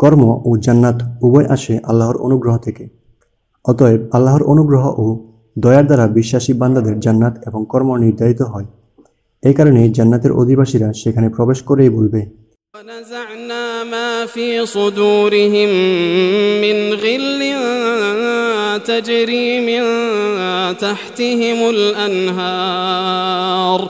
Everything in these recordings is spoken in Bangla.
কর্ম ও জান্নাত উভয় আসে আল্লাহর অনুগ্রহ থেকে অতএব আল্লাহর অনুগ্রহ ও দয়ার দ্বারা বিশ্বাসী বান্দাদের জান্নাত এবং কর্ম নির্ধারিত হয় এই কারণে জান্নাতের অধিবাসীরা সেখানে প্রবেশ করেই বলবে ونزعنا ما في صدورهم من غل تجري من تحتهم الأنهار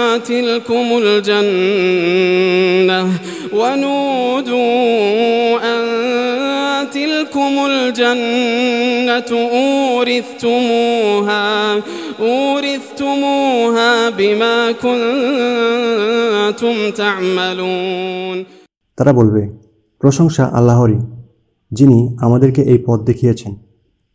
تلكم الجنة ونودوا أن تلكم الجنة أورثتموها أورثتموها بما كنتم تعملون তারা বলবে প্রশংসা আল্লাহরই যিনি আমাদেরকে এই পথ দেখিয়েছেন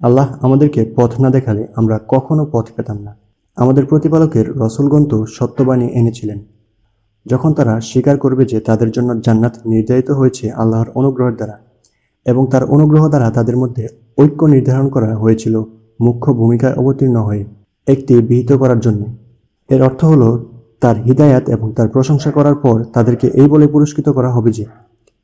আল্লাহ আমাদেরকে পথ না দেখালে আমরা কখনো পথ পেতাম না আমাদের প্রতিপালকের রসুলগণ তো সত্যবাণী এনেছিলেন। যখন তারা স্বীকার করবে যে তাদের জন্য জান্নাত নির্ধারিত হয়েছে আল্লাহর অনুগ্রহের দ্বারা এবং তার অনুগ্রহ দ্বারা তাদের মধ্যে ঐক্য নির্ধারণ করা হয়েছিল মুখ্য ভূমিকায় অবতীর্ণ হয়ে একটি বিহিত করার জন্য। এর অর্থ হলো, তার হিদায়াত এবং তার প্রশংসা করার পর তাদেরকে এই বলে পুরস্কৃত করা হবে যে,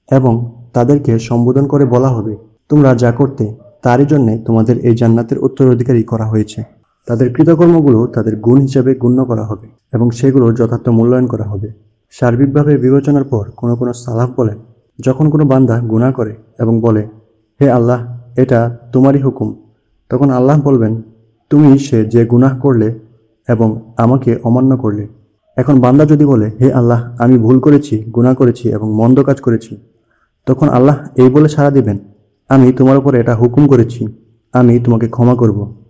এবং তাদেরকে সম্বোধন করে বলা হবে, তোমরা যা করতে, তারই জন্যে তোমাদের এই জান্নাতের উত্তরাধিকারী করা হয়েছে। তাদের কৃতকর্মগুলো তাদের গুণ হিসাবে গণ্য করা হবে এবং সেগুলো যথার্থ মূল্যায়ন করা হবে। সার্বিকভাবে বিবেচনার পর কোনো কোনো সালাফ বলেন, যখন কোনো বান্দা গুণা করে এবং বলে, হে আল্লাহ, এটা তোমারই হুকুম। তখন আল্লাহ বলবেন, তুমি সে যে গুনাহ করলে এবং আমাকে অমান্য করলে। এখন বান্দা যদি বলে, হে আল্লাহ, আমি ভুল করেছি, গুনাহ করেছি এবং মন্দ কাজ করেছি। তখন আল্লাহ এই বলে সাড়া দিবেন, আমি তোমার উপর এটা হুকুম করেছি, আমি তোমাকে ক্ষমা করব।